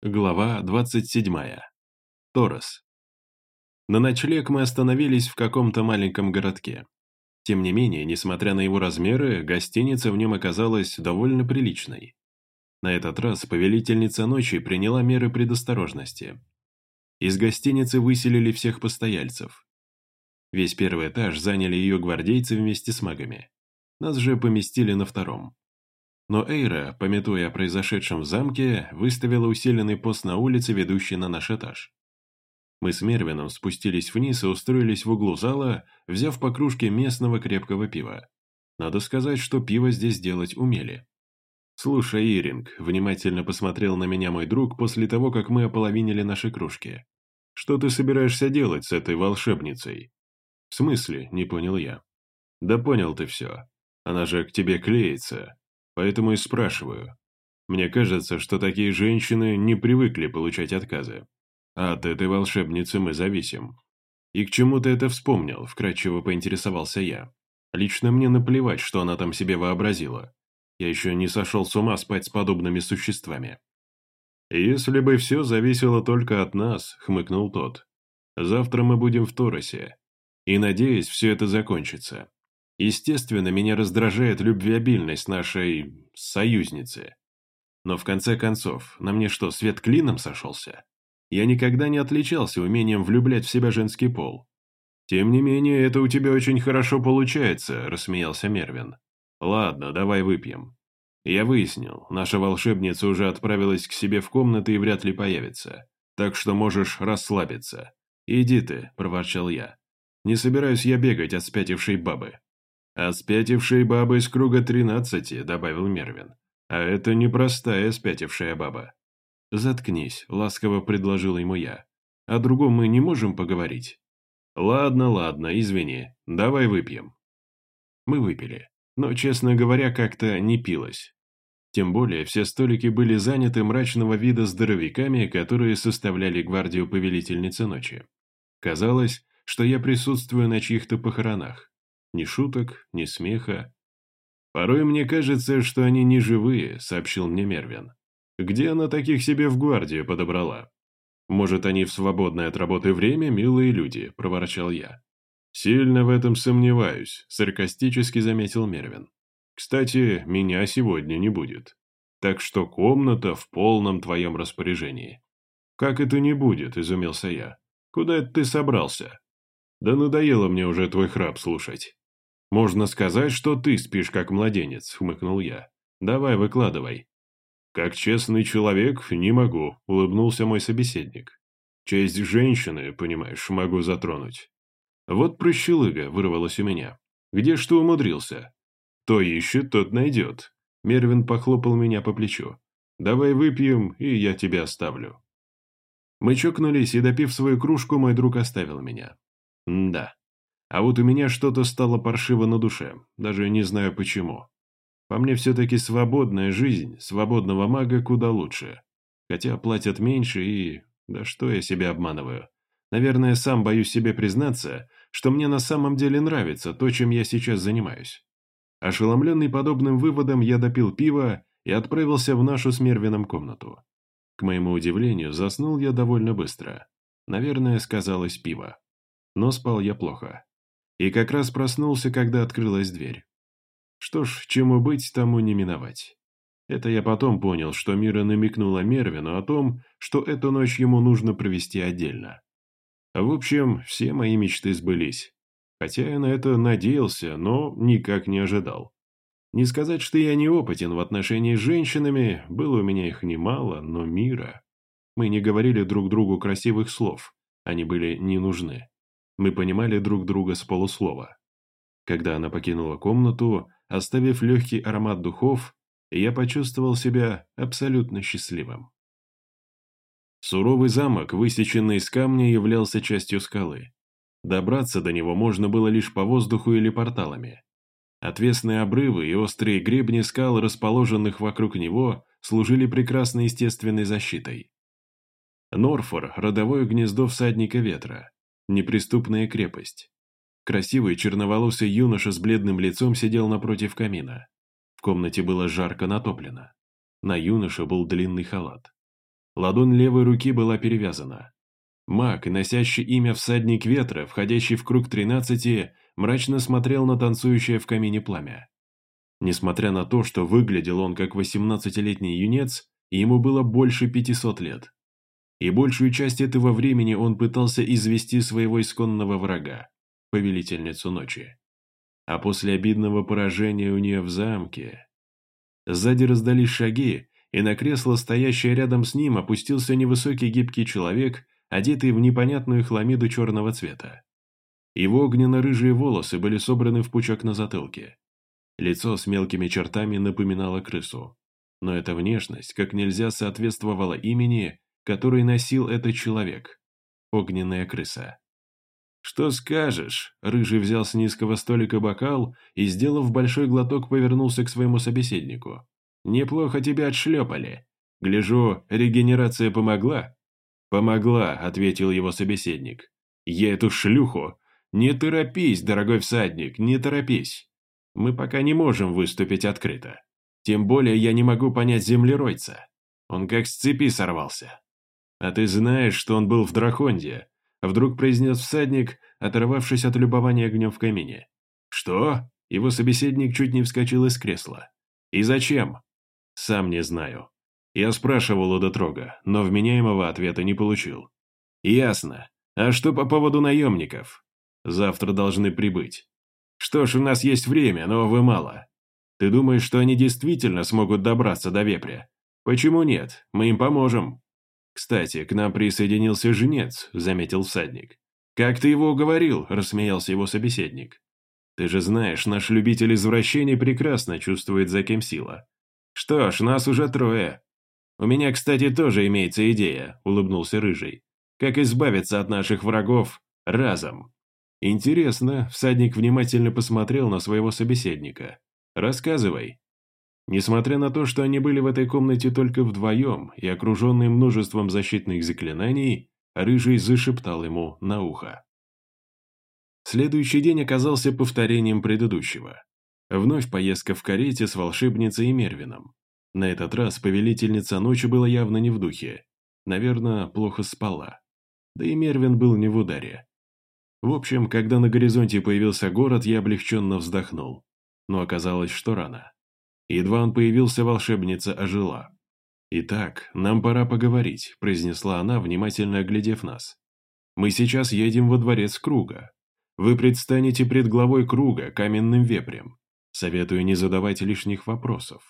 Глава 27. Торос. На ночлег мы остановились в каком-то маленьком городке. Тем не менее, несмотря на его размеры, гостиница в нем оказалась довольно приличной. На этот раз повелительница ночи приняла меры предосторожности. Из гостиницы выселили всех постояльцев. Весь первый этаж заняли ее гвардейцы вместе с магами. Нас же поместили на втором. Но Эйра, пометуя о произошедшем в замке, выставила усиленный пост на улице, ведущий на наш этаж. Мы с Мервином спустились вниз и устроились в углу зала, взяв по кружке местного крепкого пива. Надо сказать, что пиво здесь делать умели. «Слушай, Иринг», — внимательно посмотрел на меня мой друг после того, как мы ополовинили наши кружки. «Что ты собираешься делать с этой волшебницей?» «В смысле?» — не понял я. «Да понял ты все. Она же к тебе клеится. Поэтому и спрашиваю. Мне кажется, что такие женщины не привыкли получать отказы. А от этой волшебницы мы зависим. И к чему ты это вспомнил, вкратчиво поинтересовался я. Лично мне наплевать, что она там себе вообразила. Я еще не сошел с ума спать с подобными существами. «Если бы все зависело только от нас», — хмыкнул тот. «Завтра мы будем в Торосе. И, надеюсь, все это закончится. Естественно, меня раздражает любвеобильность нашей... союзницы. Но в конце концов, на мне что, свет клином сошелся? Я никогда не отличался умением влюблять в себя женский пол. Тем не менее, это у тебя очень хорошо получается, рассмеялся Мервин. Ладно, давай выпьем. Я выяснил, наша волшебница уже отправилась к себе в комнату и вряд ли появится. Так что можешь расслабиться. Иди ты, проворчал я. Не собираюсь я бегать от спятившей бабы. «А спятившие бабы из круга тринадцати», — добавил Мервин. «А это непростая спятившая баба». «Заткнись», — ласково предложил ему я. «О другом мы не можем поговорить?» «Ладно, ладно, извини. Давай выпьем». Мы выпили, но, честно говоря, как-то не пилось. Тем более, все столики были заняты мрачного вида здоровяками, которые составляли гвардию повелительницы ночи. Казалось, что я присутствую на чьих-то похоронах. Ни шуток, ни смеха. «Порой мне кажется, что они не живые», — сообщил мне Мервин. «Где она таких себе в гвардию подобрала?» «Может, они в свободное от работы время милые люди», — проворчал я. «Сильно в этом сомневаюсь», — саркастически заметил Мервин. «Кстати, меня сегодня не будет. Так что комната в полном твоем распоряжении». «Как это не будет?» – изумился я. «Куда это ты собрался?» «Да надоело мне уже твой храп слушать». «Можно сказать, что ты спишь как младенец», — хмыкнул я. «Давай, выкладывай». «Как честный человек, не могу», — улыбнулся мой собеседник. «Честь женщины, понимаешь, могу затронуть». «Вот прощелыга», — вырвалось у меня. «Где ты умудрился?» «То ищет, тот найдет». Мервин похлопал меня по плечу. «Давай выпьем, и я тебя оставлю». Мы чокнулись, и, допив свою кружку, мой друг оставил меня. М да. А вот у меня что-то стало паршиво на душе, даже не знаю почему. По мне все-таки свободная жизнь, свободного мага куда лучше. Хотя платят меньше и... Да что я себя обманываю? Наверное, сам боюсь себе признаться, что мне на самом деле нравится то, чем я сейчас занимаюсь. Ошеломленный подобным выводом, я допил пиво и отправился в нашу с Мервином комнату. К моему удивлению, заснул я довольно быстро. Наверное, сказалось пиво. Но спал я плохо и как раз проснулся, когда открылась дверь. Что ж, чему быть, тому не миновать. Это я потом понял, что Мира намекнула Мервину о том, что эту ночь ему нужно провести отдельно. В общем, все мои мечты сбылись. Хотя я на это надеялся, но никак не ожидал. Не сказать, что я неопытен в отношении с женщинами, было у меня их немало, но Мира... Мы не говорили друг другу красивых слов, они были не нужны. Мы понимали друг друга с полуслова. Когда она покинула комнату, оставив легкий аромат духов, я почувствовал себя абсолютно счастливым. Суровый замок, высеченный из камня, являлся частью скалы. Добраться до него можно было лишь по воздуху или порталами. Отвесные обрывы и острые гребни скал, расположенных вокруг него, служили прекрасной естественной защитой. Норфор – родовое гнездо всадника ветра. Неприступная крепость. Красивый черноволосый юноша с бледным лицом сидел напротив камина. В комнате было жарко натоплено. На юноше был длинный халат. Ладонь левой руки была перевязана. Маг, носящий имя «Всадник ветра», входящий в круг тринадцати, мрачно смотрел на танцующее в камине пламя. Несмотря на то, что выглядел он как восемнадцатилетний юнец, ему было больше пятисот лет. И большую часть этого времени он пытался извести своего исконного врага, повелительницу ночи. А после обидного поражения у нее в замке... Сзади раздались шаги, и на кресло, стоящее рядом с ним, опустился невысокий гибкий человек, одетый в непонятную хламиду черного цвета. Его огненно-рыжие волосы были собраны в пучок на затылке. Лицо с мелкими чертами напоминало крысу. Но эта внешность как нельзя соответствовала имени, который носил этот человек. Огненная крыса. «Что скажешь?» Рыжий взял с низкого столика бокал и, сделав большой глоток, повернулся к своему собеседнику. «Неплохо тебя отшлепали. Гляжу, регенерация помогла?» «Помогла», — ответил его собеседник. «Я эту шлюху...» «Не торопись, дорогой всадник, не торопись. Мы пока не можем выступить открыто. Тем более я не могу понять землеройца. Он как с цепи сорвался. А ты знаешь, что он был в Драконде?» Вдруг произнес всадник, оторвавшись от любования огнем в камине. «Что?» Его собеседник чуть не вскочил из кресла. «И зачем?» «Сам не знаю. Я спрашивал у Дотрога, но вменяемого ответа не получил. Ясно. А что по поводу наемников? Завтра должны прибыть. Что ж, у нас есть время, но, вы мало. Ты думаешь, что они действительно смогут добраться до вепря? Почему нет? Мы им поможем. Кстати, к нам присоединился женец, заметил всадник. Как ты его уговорил? Рассмеялся его собеседник. Ты же знаешь, наш любитель извращений прекрасно чувствует, за кем сила. Что ж, нас уже трое. «У меня, кстати, тоже имеется идея», – улыбнулся Рыжий. «Как избавиться от наших врагов разом?» «Интересно», – всадник внимательно посмотрел на своего собеседника. «Рассказывай». Несмотря на то, что они были в этой комнате только вдвоем и окруженные множеством защитных заклинаний, Рыжий зашептал ему на ухо. Следующий день оказался повторением предыдущего. Вновь поездка в карете с волшебницей и Мервином. На этот раз повелительница ночи была явно не в духе. Наверное, плохо спала. Да и Мервин был не в ударе. В общем, когда на горизонте появился город, я облегченно вздохнул. Но оказалось, что рано. Едва он появился, волшебница ожила. «Итак, нам пора поговорить», – произнесла она, внимательно оглядев нас. «Мы сейчас едем во дворец Круга. Вы предстанете пред главой Круга, каменным вепрем. Советую не задавать лишних вопросов.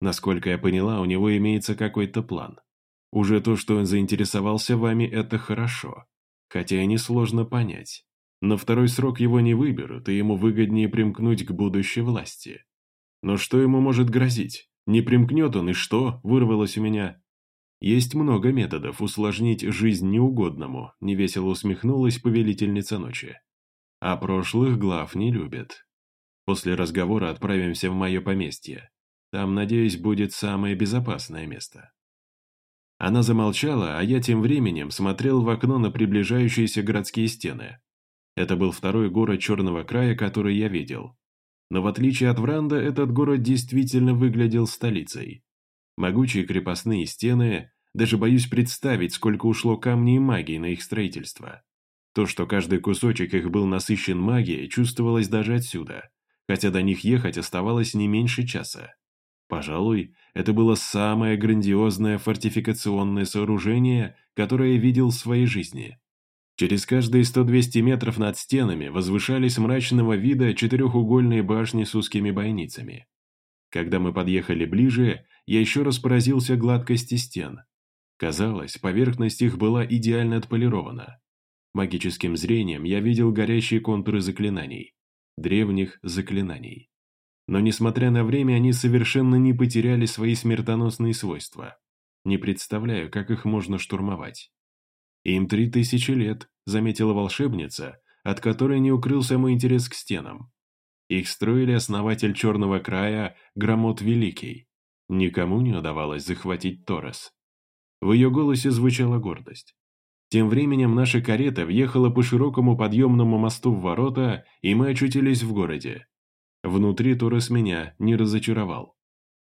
Насколько я поняла, у него имеется какой-то план. Уже то, что он заинтересовался вами, это хорошо. Хотя и несложно понять. Но второй срок его не выберут, и ему выгоднее примкнуть к будущей власти. Но что ему может грозить? Не примкнет он, и что? Вырвалось у меня. Есть много методов усложнить жизнь неугодному, невесело усмехнулась повелительница ночи. А прошлых глав не любят. После разговора отправимся в мое поместье. Там, надеюсь, будет самое безопасное место». Она замолчала, а я тем временем смотрел в окно на приближающиеся городские стены. Это был второй город Черного края, который я видел. Но в отличие от Вранда, этот город действительно выглядел столицей. Могучие крепостные стены, даже боюсь представить, сколько ушло камней и магии на их строительство. То, что каждый кусочек их был насыщен магией, чувствовалось даже отсюда, хотя до них ехать оставалось не меньше часа. Пожалуй, это было самое грандиозное фортификационное сооружение, которое я видел в своей жизни. Через каждые 100-200 метров над стенами возвышались мрачного вида четырехугольные башни с узкими бойницами. Когда мы подъехали ближе, я еще раз поразился гладкости стен. Казалось, поверхность их была идеально отполирована. Магическим зрением я видел горящие контуры заклинаний. Древних заклинаний. Но несмотря на время, они совершенно не потеряли свои смертоносные свойства. Не представляю, как их можно штурмовать. «Им три тысячи лет», — заметила волшебница, от которой не укрылся мой интерес к стенам. Их строили основатель Черного края Громот Великий. Никому не удавалось захватить Торрес. В ее голосе звучала гордость. Тем временем наша карета въехала по широкому подъемному мосту в ворота, и мы очутились в городе. Внутри Торрес меня не разочаровал.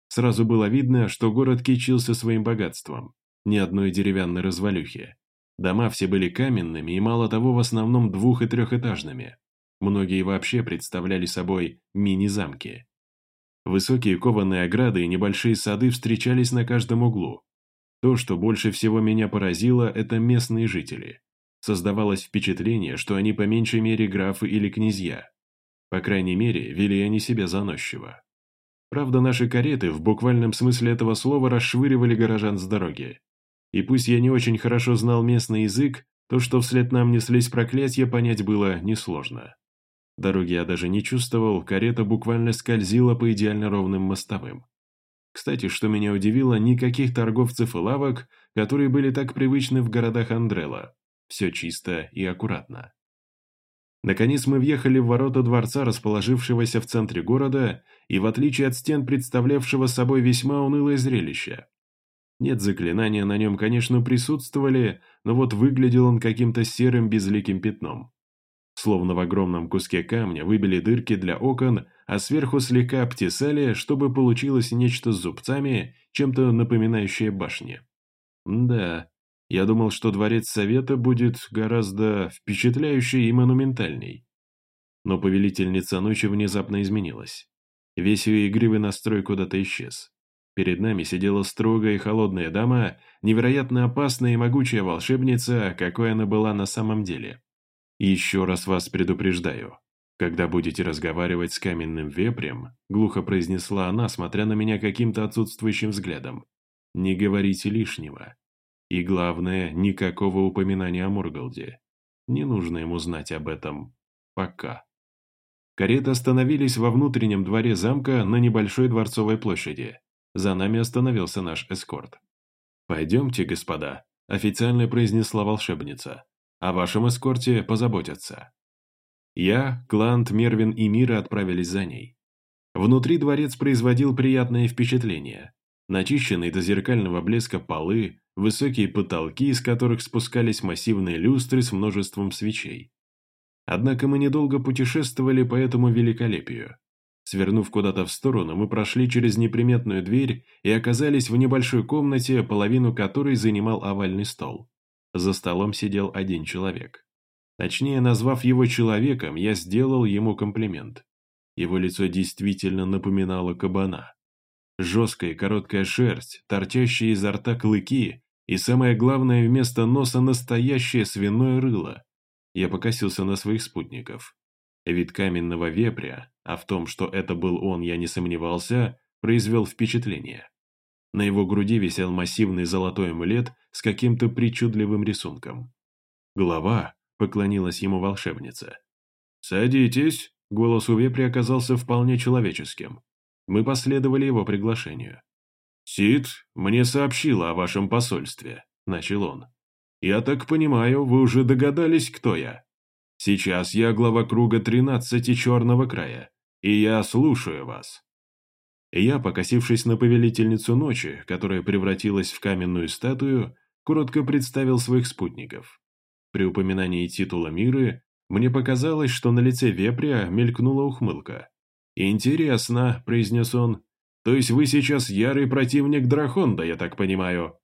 Сразу было видно, что город кичился своим богатством. ни одной деревянной развалюхи. Дома все были каменными и, мало того, в основном двух- и трехэтажными. Многие вообще представляли собой мини-замки. Высокие кованые ограды и небольшие сады встречались на каждом углу. То, что больше всего меня поразило, это местные жители. Создавалось впечатление, что они по меньшей мере графы или князья. По крайней мере, вели они себя заносчиво. Правда, наши кареты в буквальном смысле этого слова расшвыривали горожан с дороги. И пусть я не очень хорошо знал местный язык, то, что вслед нам неслись проклятия, понять было несложно. Дороги я даже не чувствовал, карета буквально скользила по идеально ровным мостовым. Кстати, что меня удивило, никаких торговцев и лавок, которые были так привычны в городах Андрела. Все чисто и аккуратно. Наконец мы въехали в ворота дворца, расположившегося в центре города, и в отличие от стен, представлявшего собой весьма унылое зрелище. Нет, заклинания на нем, конечно, присутствовали, но вот выглядел он каким-то серым безликим пятном. Словно в огромном куске камня выбили дырки для окон, а сверху слегка обтесали, чтобы получилось нечто с зубцами, чем-то напоминающее башни. Да, я думал, что дворец совета будет гораздо впечатляющий и монументальней. Но повелительница ночи внезапно изменилась. Весь ее игривый настрой куда-то исчез. Перед нами сидела строгая и холодная дама, невероятно опасная и могучая волшебница, какой она была на самом деле. еще раз вас предупреждаю. Когда будете разговаривать с каменным вепрем, глухо произнесла она, смотря на меня каким-то отсутствующим взглядом, не говорите лишнего. И главное, никакого упоминания о Мургалде. Не нужно ему знать об этом. Пока. Кареты остановились во внутреннем дворе замка на небольшой дворцовой площади. За нами остановился наш эскорт. «Пойдемте, господа», – официально произнесла волшебница. «О вашем эскорте позаботятся». Я, Клант, Мервин и Мира отправились за ней. Внутри дворец производил приятное впечатление. Начищенные до зеркального блеска полы, высокие потолки, из которых спускались массивные люстры с множеством свечей. Однако мы недолго путешествовали по этому великолепию. Свернув куда-то в сторону, мы прошли через неприметную дверь и оказались в небольшой комнате, половину которой занимал овальный стол. За столом сидел один человек. Точнее, назвав его человеком, я сделал ему комплимент. Его лицо действительно напоминало кабана. Жесткая короткая шерсть, торчащие изо рта клыки и, самое главное, вместо носа настоящее свиное рыло. Я покосился на своих спутников. Вид каменного вепря, а в том, что это был он, я не сомневался, произвел впечатление. На его груди висел массивный золотой амулет с каким-то причудливым рисунком. «Глава», — поклонилась ему волшебница. «Садитесь», — голос у вепря оказался вполне человеческим. Мы последовали его приглашению. «Сид мне сообщила о вашем посольстве», — начал он. «Я так понимаю, вы уже догадались, кто я?» Сейчас я глава круга 13 Черного края, и я слушаю вас». Я, покосившись на повелительницу ночи, которая превратилась в каменную статую, коротко представил своих спутников. При упоминании титула Миры мне показалось, что на лице вепря мелькнула ухмылка. «Интересно», — произнес он, — «то есть вы сейчас ярый противник Драхонда, я так понимаю?»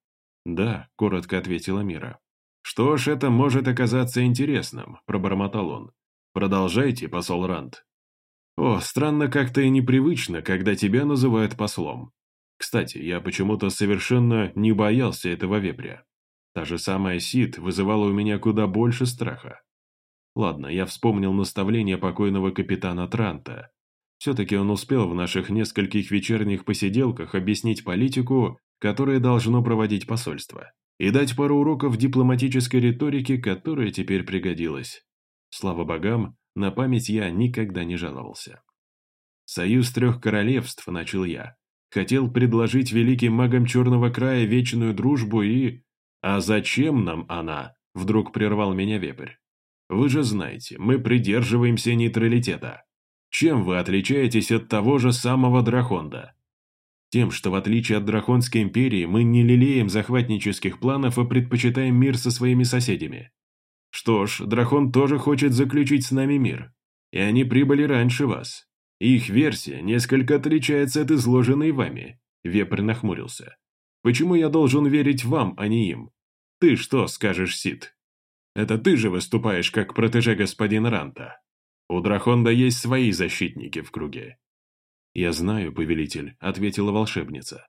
«Да», — коротко ответила Мира. «Что ж, это может оказаться интересным», – пробормотал он. «Продолжайте, посол Рант». «О, странно как-то и непривычно, когда тебя называют послом. Кстати, я почему-то совершенно не боялся этого вепря. Та же самая Сид вызывала у меня куда больше страха. Ладно, я вспомнил наставление покойного капитана Транта. Все-таки он успел в наших нескольких вечерних посиделках объяснить политику, которая должно проводить посольство и дать пару уроков дипломатической риторики, которая теперь пригодилась. Слава богам, на память я никогда не жаловался. «Союз трех королевств», — начал я. «Хотел предложить великим магам Черного края вечную дружбу и...» «А зачем нам она?» — вдруг прервал меня вепрь. «Вы же знаете, мы придерживаемся нейтралитета. Чем вы отличаетесь от того же самого Драхонда? Тем, что в отличие от Драконской империи мы не лелеем захватнических планов, а предпочитаем мир со своими соседями. Что ж, Дракон тоже хочет заключить с нами мир. И они прибыли раньше вас. Их версия несколько отличается от изложенной вами. Вепрь нахмурился. Почему я должен верить вам, а не им? Ты что скажешь, Сид? Это ты же выступаешь как протеже господина Ранта. У Драхонда есть свои защитники в круге». «Я знаю, повелитель», — ответила волшебница.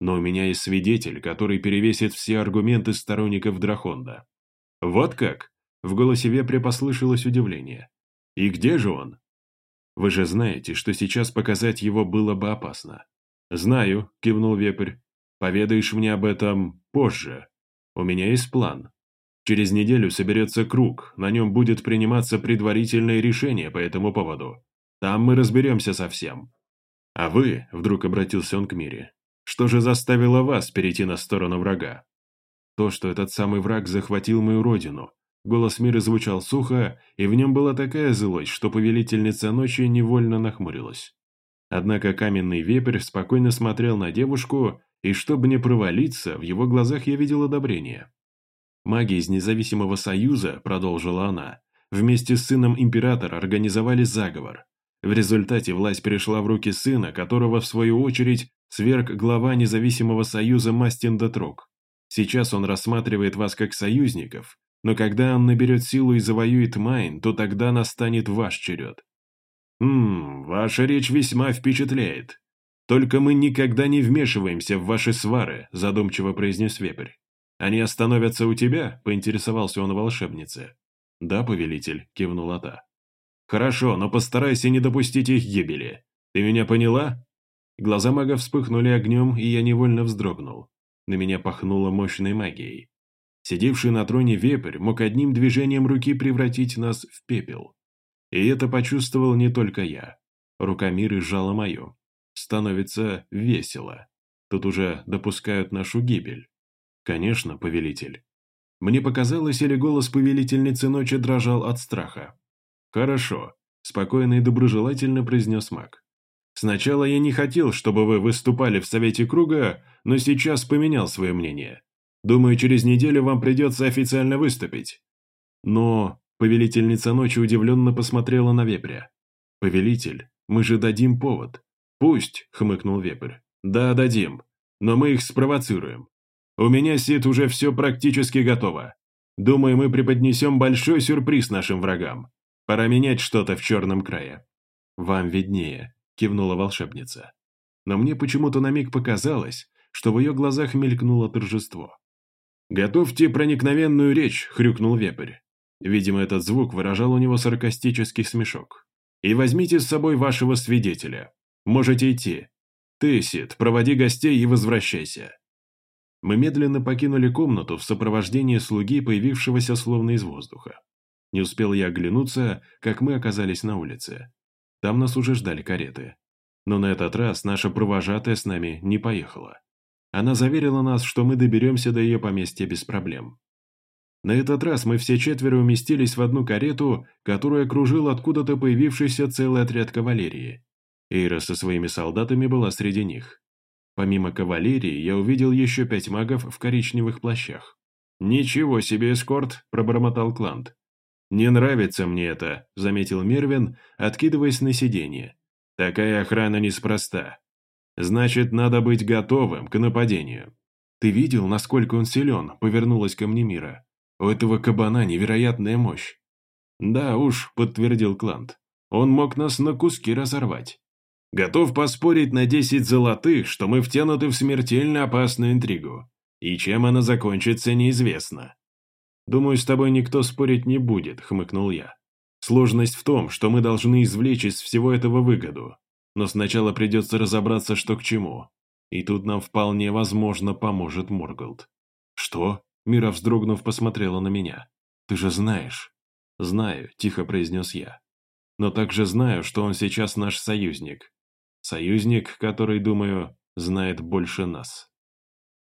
«Но у меня есть свидетель, который перевесит все аргументы сторонников Драхонда». «Вот как?» — в голосе Вепря послышалось удивление. «И где же он?» «Вы же знаете, что сейчас показать его было бы опасно». «Знаю», — кивнул Вепрь. «Поведаешь мне об этом позже. У меня есть план. Через неделю соберется круг, на нем будет приниматься предварительное решение по этому поводу. Там мы разберемся со всем. А вы, вдруг обратился он к Мире, что же заставило вас перейти на сторону врага? То, что этот самый враг захватил мою родину. Голос Мира звучал сухо, и в нем была такая злость, что повелительница ночи невольно нахмурилась. Однако каменный вепрь спокойно смотрел на девушку, и чтобы не провалиться, в его глазах я видел одобрение. Маги из независимого союза, продолжила она, вместе с сыном императора организовали заговор. В результате власть перешла в руки сына, которого, в свою очередь, сверг глава независимого союза Мастин Детрок. Сейчас он рассматривает вас как союзников, но когда он наберет силу и завоюет Майн, то тогда настанет ваш черед. «Хм, ваша речь весьма впечатляет. Только мы никогда не вмешиваемся в ваши свары», задумчиво произнес Вепрь. «Они остановятся у тебя?» – поинтересовался он у волшебницы. «Да, повелитель», – кивнула та. «Хорошо, но постарайся не допустить их гибели. Ты меня поняла?» Глаза мага вспыхнули огнем, и я невольно вздрогнул. На меня пахнуло мощной магией. Сидевший на троне вепрь мог одним движением руки превратить нас в пепел. И это почувствовал не только я. Рука Миры сжала мою. Становится весело. Тут уже допускают нашу гибель. «Конечно, повелитель». Мне показалось, или голос повелительницы ночи дрожал от страха. «Хорошо», – спокойно и доброжелательно произнес маг. «Сначала я не хотел, чтобы вы выступали в Совете Круга, но сейчас поменял свое мнение. Думаю, через неделю вам придется официально выступить». Но повелительница ночи удивленно посмотрела на вепря. «Повелитель, мы же дадим повод». «Пусть», – хмыкнул вепрь. «Да, дадим. Но мы их спровоцируем. У меня, Сид, уже все практически готово. Думаю, мы преподнесем большой сюрприз нашим врагам. Пора менять что-то в черном крае». «Вам виднее», — кивнула волшебница. Но мне почему-то на миг показалось, что в ее глазах мелькнуло торжество. «Готовьте проникновенную речь», — хрюкнул вепрь. Видимо, этот звук выражал у него саркастический смешок. «И возьмите с собой вашего свидетеля. Можете идти. Ты, Сид, проводи гостей и возвращайся. Мы медленно покинули комнату в сопровождении слуги, появившегося словно из воздуха. Не успел я оглянуться, как мы оказались на улице. Там нас уже ждали кареты. Но на этот раз наша провожатая с нами не поехала. Она заверила нас, что мы доберемся до ее поместья без проблем. На этот раз мы все четверо уместились в одну карету, которую окружил откуда-то появившийся целый отряд кавалерии. Эйра со своими солдатами была среди них. Помимо кавалерии, я увидел еще пять магов в коричневых плащах. «Ничего себе эскорт!» – пробормотал Клант. «Не нравится мне это», – заметил Мервин, откидываясь на сиденье. «Такая охрана неспроста. Значит, надо быть готовым к нападению». «Ты видел, насколько он силен?» – повернулась ко мне Мира. «У этого кабана невероятная мощь». «Да уж», – подтвердил Клант. «Он мог нас на куски разорвать». Готов поспорить на десять золотых, что мы втянуты в смертельно опасную интригу. И чем она закончится, неизвестно. «Думаю, с тобой никто спорить не будет», — хмыкнул я. «Сложность в том, что мы должны извлечь из всего этого выгоду. Но сначала придется разобраться, что к чему. И тут нам вполне возможно поможет Морголд». «Что?» — Мира, вздрогнув, посмотрела на меня. «Ты же знаешь». «Знаю», — тихо произнес я. «Но также знаю, что он сейчас наш союзник. Союзник, который, думаю, знает больше нас.